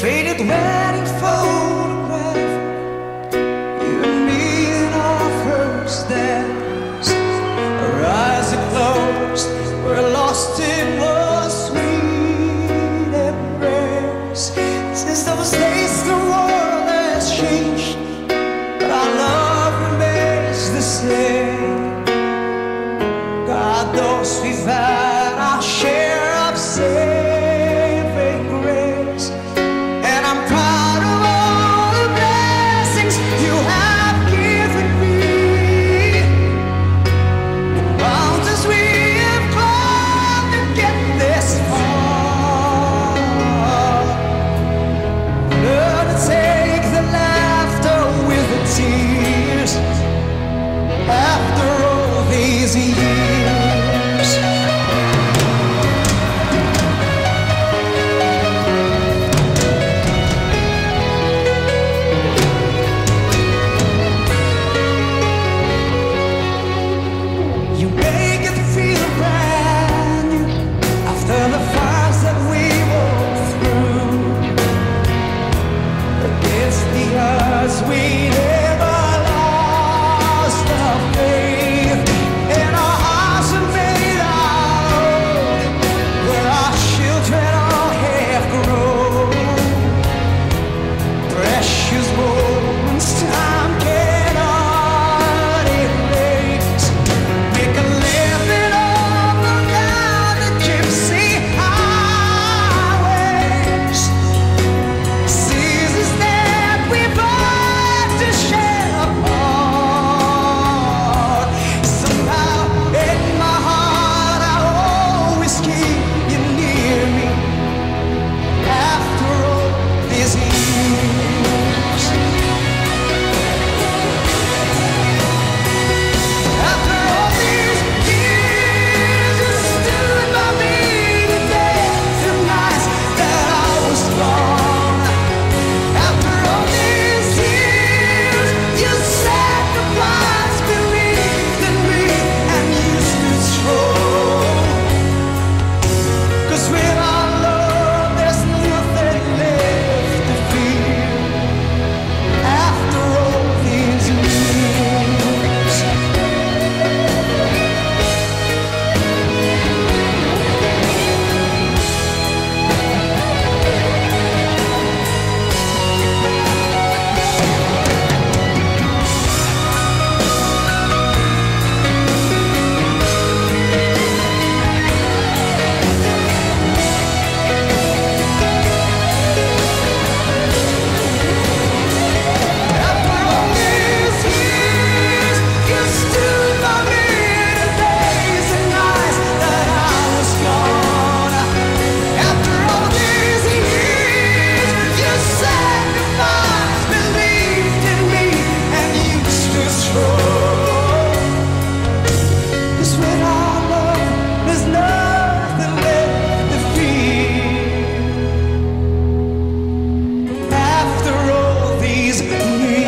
faded man σε κάτω στη please me.